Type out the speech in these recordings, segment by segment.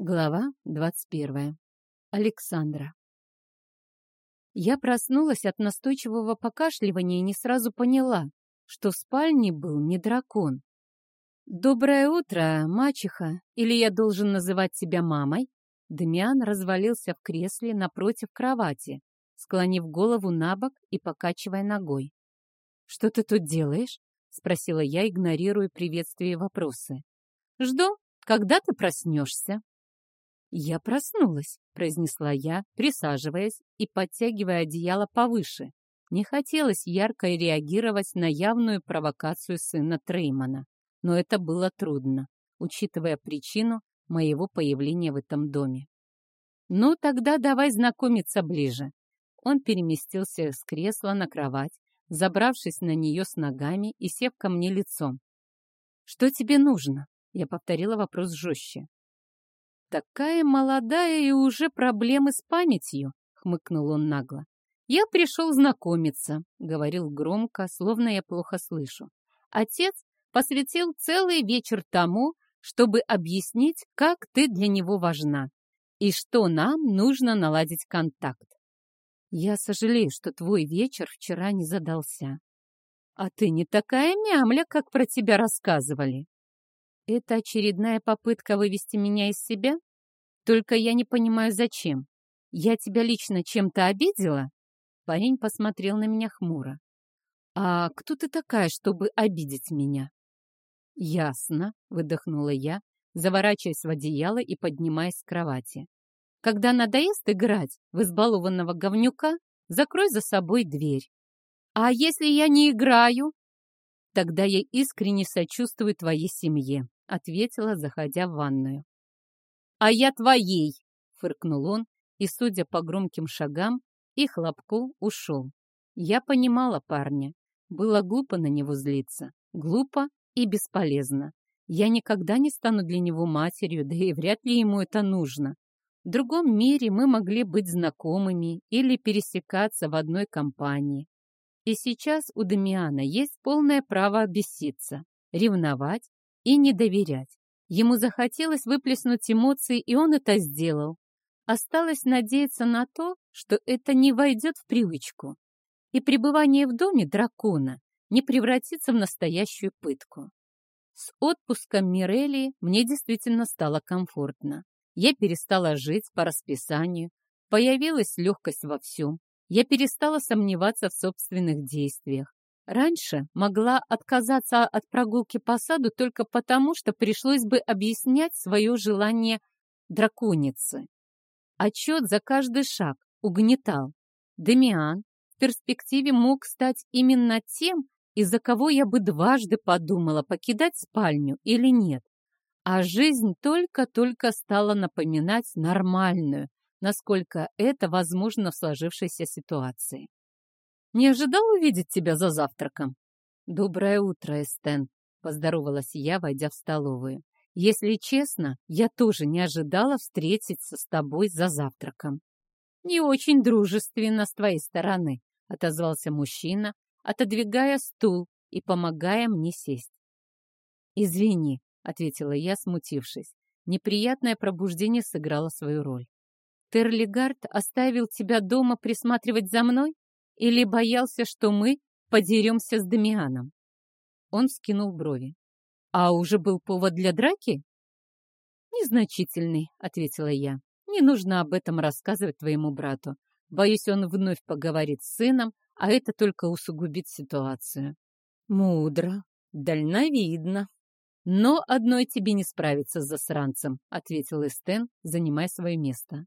Глава 21. Александра. Я проснулась от настойчивого покашливания и не сразу поняла, что в спальне был не дракон. «Доброе утро, мачеха, или я должен называть тебя мамой?» Дамиан развалился в кресле напротив кровати, склонив голову на бок и покачивая ногой. «Что ты тут делаешь?» — спросила я, игнорируя приветствие и вопросы. «Жду, когда ты проснешься». «Я проснулась», — произнесла я, присаживаясь и подтягивая одеяло повыше. Не хотелось ярко реагировать на явную провокацию сына Треймана, но это было трудно, учитывая причину моего появления в этом доме. «Ну, тогда давай знакомиться ближе». Он переместился с кресла на кровать, забравшись на нее с ногами и сев ко мне лицом. «Что тебе нужно?» Я повторила вопрос жестче. «Такая молодая и уже проблемы с памятью», — хмыкнул он нагло. «Я пришел знакомиться», — говорил громко, словно я плохо слышу. «Отец посвятил целый вечер тому, чтобы объяснить, как ты для него важна и что нам нужно наладить контакт. Я сожалею, что твой вечер вчера не задался. А ты не такая мямля, как про тебя рассказывали. Это очередная попытка вывести меня из себя? Только я не понимаю, зачем. Я тебя лично чем-то обидела? Парень посмотрел на меня хмуро. А кто ты такая, чтобы обидеть меня? Ясно, выдохнула я, заворачиваясь в одеяло и поднимаясь с кровати. Когда надоест играть в избалованного говнюка, закрой за собой дверь. А если я не играю? Тогда я искренне сочувствую твоей семье ответила, заходя в ванную. «А я твоей!» — фыркнул он, и, судя по громким шагам и хлопку, ушел. Я понимала парня. Было глупо на него злиться. Глупо и бесполезно. Я никогда не стану для него матерью, да и вряд ли ему это нужно. В другом мире мы могли быть знакомыми или пересекаться в одной компании. И сейчас у Дамиана есть полное право обесситься, ревновать и не доверять. Ему захотелось выплеснуть эмоции, и он это сделал. Осталось надеяться на то, что это не войдет в привычку, и пребывание в доме дракона не превратится в настоящую пытку. С отпуском Мирелии мне действительно стало комфортно. Я перестала жить по расписанию, появилась легкость во всем. Я перестала сомневаться в собственных действиях. Раньше могла отказаться от прогулки по саду только потому, что пришлось бы объяснять свое желание драконицы. Отчет за каждый шаг угнетал. Демиан в перспективе мог стать именно тем, из-за кого я бы дважды подумала, покидать спальню или нет. А жизнь только-только стала напоминать нормальную, насколько это возможно в сложившейся ситуации. Не ожидал увидеть тебя за завтраком?» «Доброе утро, Эстен», — поздоровалась я, войдя в столовую. «Если честно, я тоже не ожидала встретиться с тобой за завтраком». «Не очень дружественно с твоей стороны», — отозвался мужчина, отодвигая стул и помогая мне сесть. «Извини», — ответила я, смутившись. Неприятное пробуждение сыграло свою роль. «Терлигард оставил тебя дома присматривать за мной?» Или боялся, что мы подеремся с Дамианом? Он скинул брови. А уже был повод для драки? Незначительный, ответила я. Не нужно об этом рассказывать твоему брату. Боюсь, он вновь поговорит с сыном, а это только усугубит ситуацию. Мудро, дальновидно. Но одной тебе не справиться с засранцем, ответил Эстен, занимая свое место.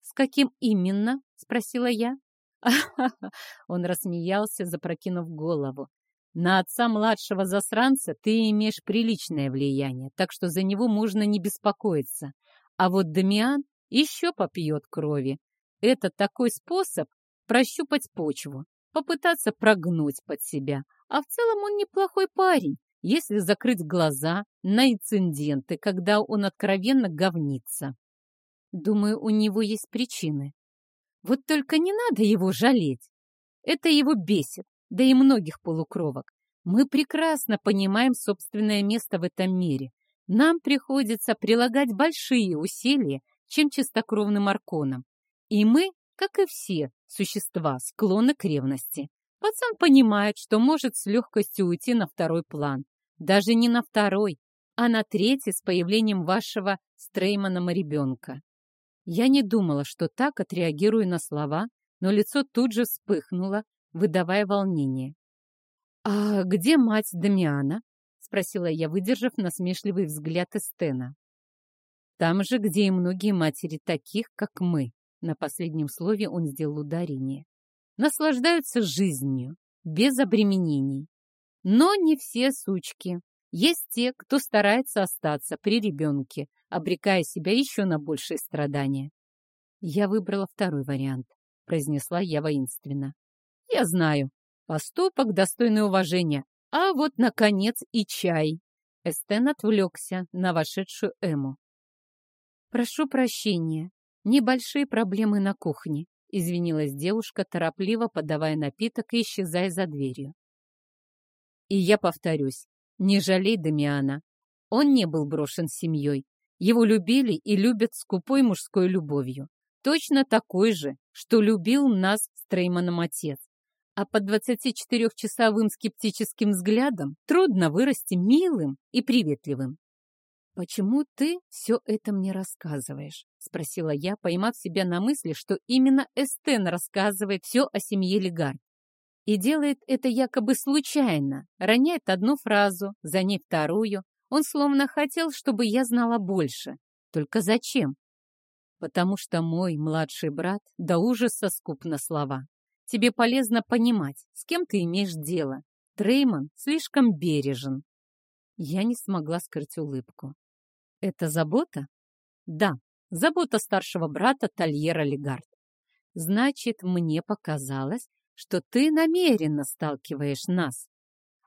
С каким именно? спросила я. Он рассмеялся, запрокинув голову. На отца младшего засранца ты имеешь приличное влияние, так что за него можно не беспокоиться. А вот Дамиан еще попьет крови. Это такой способ прощупать почву, попытаться прогнуть под себя. А в целом он неплохой парень, если закрыть глаза на инциденты, когда он откровенно говнится. Думаю, у него есть причины. Вот только не надо его жалеть. Это его бесит, да и многих полукровок. Мы прекрасно понимаем собственное место в этом мире. нам приходится прилагать большие усилия, чем чистокровным арконам. И мы, как и все существа, склонны к ревности. Пацан понимает, что может с легкостью уйти на второй план. Даже не на второй, а на третий с появлением вашего Стрейманом ребенка. Я не думала, что так отреагирую на слова, но лицо тут же вспыхнуло, выдавая волнение. «А где мать Дамиана?» — спросила я, выдержав насмешливый взгляд Эстена. «Там же, где и многие матери таких, как мы», — на последнем слове он сделал ударение. «Наслаждаются жизнью, без обременений. Но не все сучки. Есть те, кто старается остаться при ребенке, обрекая себя еще на большие страдания. Я выбрала второй вариант, произнесла я воинственно. Я знаю, поступок достойный уважения, а вот, наконец, и чай. Эстен отвлекся на вошедшую Эму. «Прошу прощения, небольшие проблемы на кухне», — извинилась девушка, торопливо подавая напиток и исчезая за дверью. «И я повторюсь, не жалей Дамиана. Он не был брошен семьей. Его любили и любят скупой мужской любовью. Точно такой же, что любил нас с Трейманом отец. А под 24-часовым скептическим взглядом трудно вырасти милым и приветливым. «Почему ты все это мне рассказываешь?» — спросила я, поймав себя на мысли, что именно Эстен рассказывает все о семье Легард. И делает это якобы случайно, роняет одну фразу, за ней вторую. Он словно хотел, чтобы я знала больше. Только зачем? Потому что мой младший брат до ужаса скуп на слова. Тебе полезно понимать, с кем ты имеешь дело. Трейман слишком бережен. Я не смогла скрыть улыбку. Это забота? Да, забота старшего брата Тольера Легард. Значит, мне показалось, что ты намеренно сталкиваешь нас.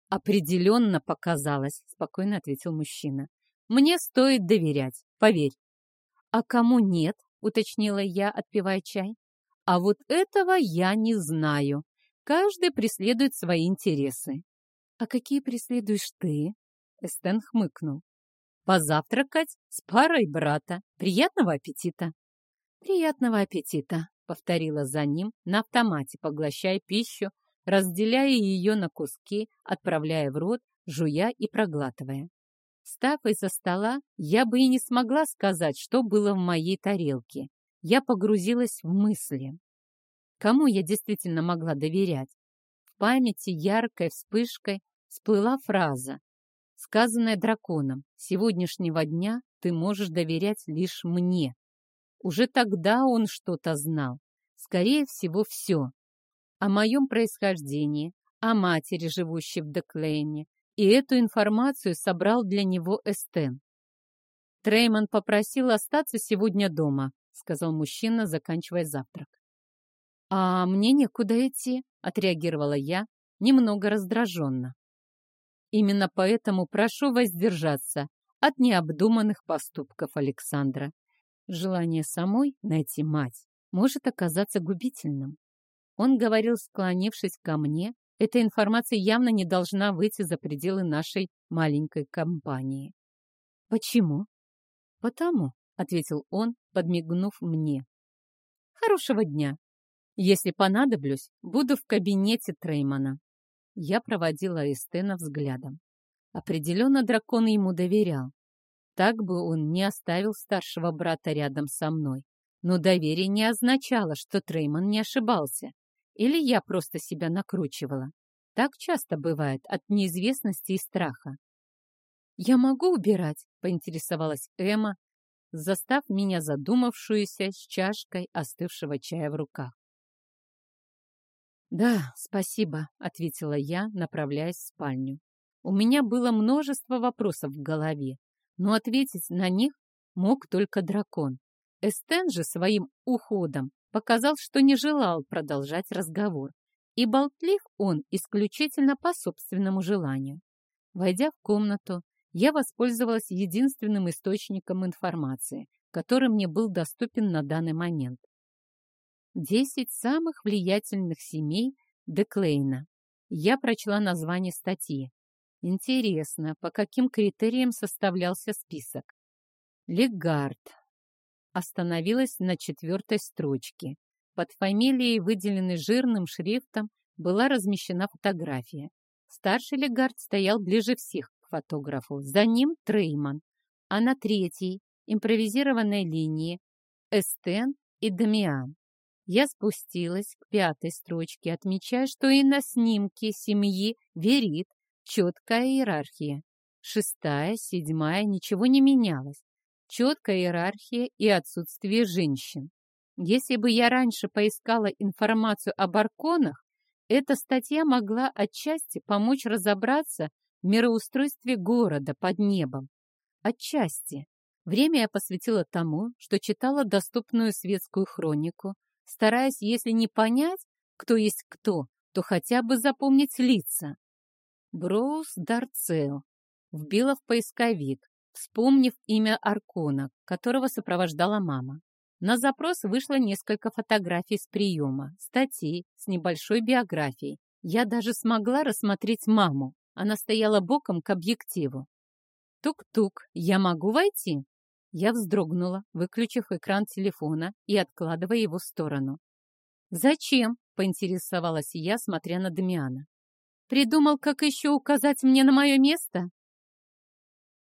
Определенно показалось, спокойно ответил мужчина. Мне стоит доверять, поверь. А кому нет, уточнила я, отпивая чай. А вот этого я не знаю. Каждый преследует свои интересы. А какие преследуешь ты? Эстен хмыкнул. Позавтракать с парой брата. Приятного аппетита. Приятного аппетита, повторила за ним на автомате, поглощая пищу, разделяя ее на куски, отправляя в рот, жуя и проглатывая. Став из-за стола, я бы и не смогла сказать, что было в моей тарелке. Я погрузилась в мысли. Кому я действительно могла доверять? В памяти яркой вспышкой всплыла фраза, сказанная драконом. «Сегодняшнего дня ты можешь доверять лишь мне». Уже тогда он что-то знал. Скорее всего, все. О моем происхождении, о матери, живущей в Деклейне, и эту информацию собрал для него Эстен. Трейман попросил остаться сегодня дома, сказал мужчина, заканчивая завтрак. А мне некуда идти, отреагировала я, немного раздраженно. Именно поэтому прошу воздержаться от необдуманных поступков Александра. Желание самой найти мать может оказаться губительным. Он говорил, склонившись ко мне, эта информация явно не должна выйти за пределы нашей маленькой компании. «Почему?» «Потому», — ответил он, подмигнув мне. «Хорошего дня. Если понадоблюсь, буду в кабинете Треймана». Я проводила Эстена взглядом. Определенно дракон ему доверял. Так бы он не оставил старшего брата рядом со мной. Но доверие не означало, что Трейман не ошибался. Или я просто себя накручивала. Так часто бывает от неизвестности и страха. «Я могу убирать?» — поинтересовалась Эмма, застав меня задумавшуюся с чашкой остывшего чая в руках. «Да, спасибо», — ответила я, направляясь в спальню. У меня было множество вопросов в голове, но ответить на них мог только дракон. Эстен же своим уходом показал, что не желал продолжать разговор, и болтлив он исключительно по собственному желанию. Войдя в комнату, я воспользовалась единственным источником информации, который мне был доступен на данный момент. Десять самых влиятельных семей Деклейна. Я прочла название статьи. Интересно, по каким критериям составлялся список? Легард. Остановилась на четвертой строчке. Под фамилией, выделенной жирным шрифтом, была размещена фотография. Старший Легард стоял ближе всех к фотографу. За ним Трейман. А на третьей, импровизированной линии, Эстен и Дамиан. Я спустилась к пятой строчке, отмечая, что и на снимке семьи Верит четкая иерархия. Шестая, седьмая, ничего не менялось. Четкая иерархия и отсутствие женщин. Если бы я раньше поискала информацию об арконах, эта статья могла отчасти помочь разобраться в мироустройстве города под небом. Отчасти. Время я посвятила тому, что читала доступную светскую хронику, стараясь, если не понять, кто есть кто, то хотя бы запомнить лица. Броуз Дарцел. Вбила в поисковик, вспомнив имя Аркона, которого сопровождала мама. На запрос вышло несколько фотографий с приема, статей с небольшой биографией. Я даже смогла рассмотреть маму. Она стояла боком к объективу. «Тук-тук, я могу войти?» Я вздрогнула, выключив экран телефона и откладывая его в сторону. «Зачем?» — поинтересовалась я, смотря на Дамиана. «Придумал, как еще указать мне на мое место?»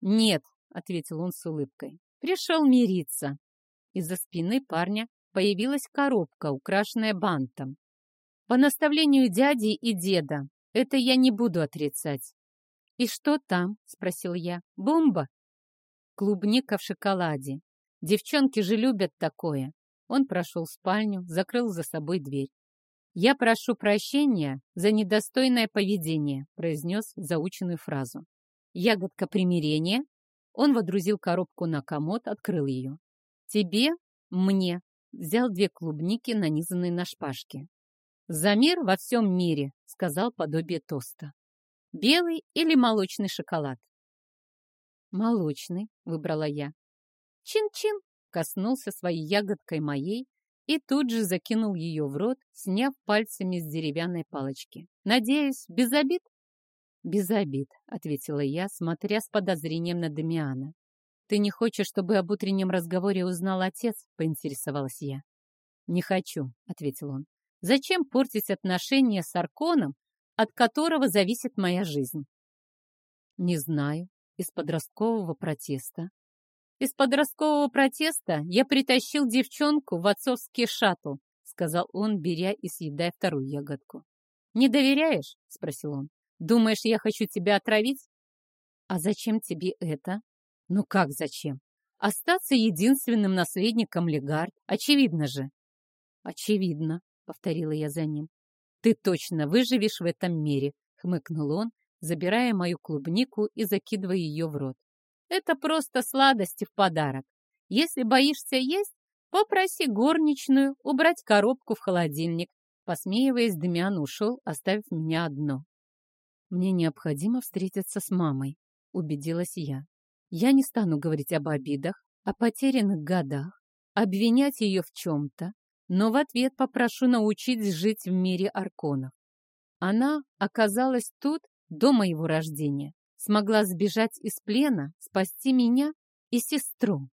«Нет», — ответил он с улыбкой. «Пришел мириться». Из-за спины парня появилась коробка, украшенная бантом. По наставлению дяди и деда, это я не буду отрицать. «И что там?» — спросил я. «Бомба?» «Клубника в шоколаде. Девчонки же любят такое». Он прошел в спальню, закрыл за собой дверь. «Я прошу прощения за недостойное поведение», — произнес заученную фразу. «Ягодка примирения». Он водрузил коробку на комод, открыл ее. Тебе, мне. Взял две клубники, нанизанные на шпажки. За мир во всем мире, сказал подобие тоста. Белый или молочный шоколад? Молочный, выбрала я. Чин-чин, коснулся своей ягодкой моей и тут же закинул ее в рот, сняв пальцами с деревянной палочки. «Надеюсь, без обид?» «Без обид», — ответила я, смотря с подозрением на Дамиана. «Ты не хочешь, чтобы об утреннем разговоре узнал отец?» — поинтересовалась я. «Не хочу», — ответил он. «Зачем портить отношения с Арконом, от которого зависит моя жизнь?» «Не знаю. Из подросткового протеста». «Из подросткового протеста я притащил девчонку в отцовский шаттл», — сказал он, беря и съедая вторую ягодку. «Не доверяешь?» — спросил он. «Думаешь, я хочу тебя отравить?» «А зачем тебе это?» Ну как зачем? Остаться единственным наследником Легард, очевидно же. Очевидно, повторила я за ним. Ты точно выживешь в этом мире, хмыкнул он, забирая мою клубнику и закидывая ее в рот. Это просто сладости в подарок. Если боишься есть, попроси горничную убрать коробку в холодильник. Посмеиваясь, Демиан ушел, оставив меня одно. Мне необходимо встретиться с мамой, убедилась я. Я не стану говорить об обидах, о потерянных годах, обвинять ее в чем-то, но в ответ попрошу научить жить в мире арконов. Она оказалась тут до моего рождения, смогла сбежать из плена, спасти меня и сестру.